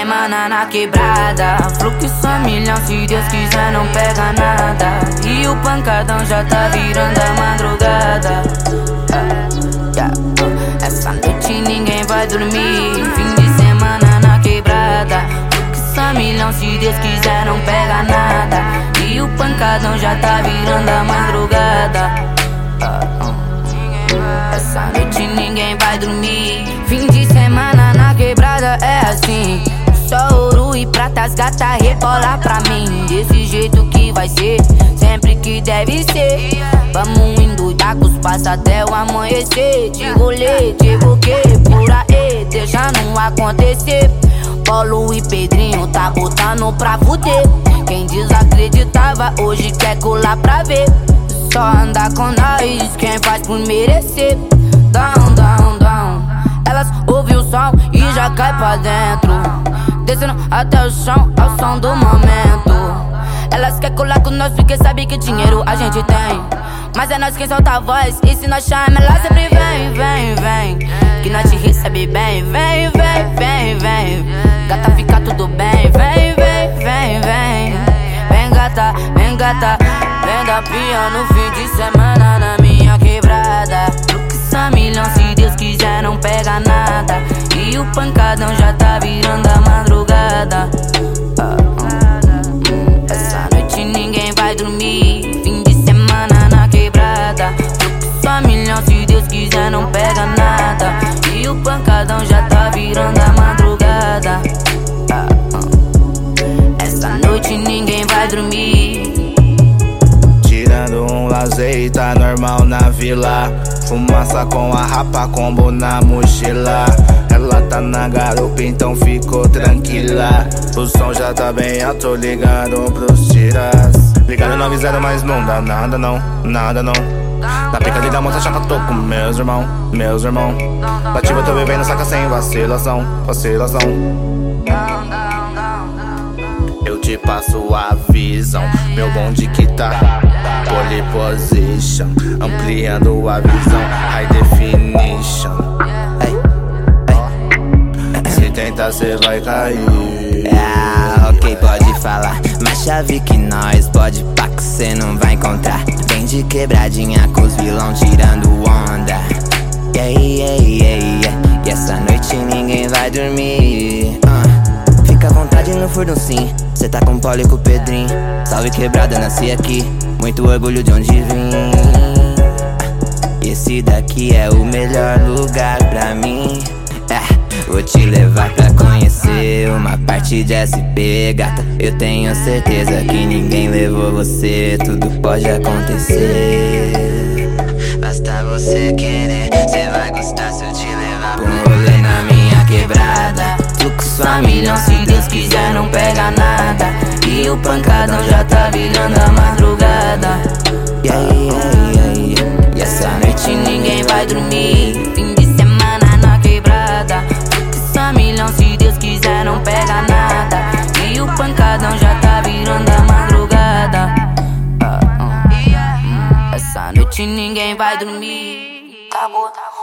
semana na quebrada. Fluxo a milhão, se Deus quiser, não pega nada. E o pancadão já tá virando a madrugada. Essa noite ninguém vai dormir. Fim de semana na quebrada. Fluxo a milhão, se Deus quiser, não pega nada. E o pancadão já tá virando a madrugada. Essa noite ninguém vai dormir. Fim de semana na quebrada é assim. Só ouro e pratas, gata rebola pra mim. Desse jeito que vai ser, sempre que deve ser. Vamos indo da passa até o amanhecer. De rolê, de buquê, por aí, deixa não acontecer. Paulo e Pedrinho tá botando pra fuder. Quem desacreditava hoje quer colar pra ver. Só anda com nós, quem faz por merecer. Down, down, down. Elas ouvem o som e já cai pra dentro. Descendo até o chão, ao som do momento. Elas querem colar com nós porque sabe que dinheiro a gente tem. Mas é nós quem solta a voz. E se nós chama, ela sempre vem, vem, vem. Que nós te recebe bem, vem, vem, vem, vem. Gata, fica tudo bem, vem, vem, vem, vem. Vem, gata, vem, gata. Vem da pia no fim de semana na minha quebrada. Fluxa milhão, se Deus quiser, não pega nada. O pancadão já tá virando a madrugada. Ah, hum, essa noite ninguém vai dormir. Fim de semana na quebrada. Fluxa milhão, se Deus quiser, não pega nada. E o pancadão já tá virando a madrugada. Ah, essa noite ninguém vai dormir lazer tá normal na vila. Fumaça com a rapa, combo na mochila. Ela tá na garupa, então ficou tranquila. O som já tá bem alto, ligado pros tiras. Ligado não avisaram, mas não dá nada não, nada não. Na pica da moça chata, tô com meus irmão, meus irmão. Nativa tô vivendo, saca sem vacilação, vacilação. Eu te passo a visão, meu bonde que tá Pole position, ampliando a visão, high definition. Se tentar, cê vai cair. Ah, ok, pode falar. Mas chave que nós pode pá que cê não vai encontrar. Vem de quebradinha com os vilão tirando onda. Yeah, yeah, yeah, yeah. E essa noite ninguém vai dormir. Uh. Fica à vontade no furdun sim. Cê tá com Paulo e com o Pedrinho. Salve quebrada, nasci aqui. Muito orgulho de onde vim. Esse daqui é o melhor lugar levar pra conhecer uma parte de SP, gata. Eu tenho certeza que ninguém levou você. Tudo pode acontecer. Basta você querer, cê vai gostar se eu te levar pra um rolê na minha quebrada. Fluxo a milhão, se Deus quiser, não pega nada. E o pancadão já tá virando a madrugada. Vai dormir. Tá bom, tá bom.